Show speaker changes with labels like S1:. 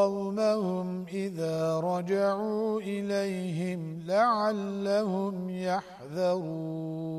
S1: قومهم إذا رجعوا إليهم لعلهم يحذرون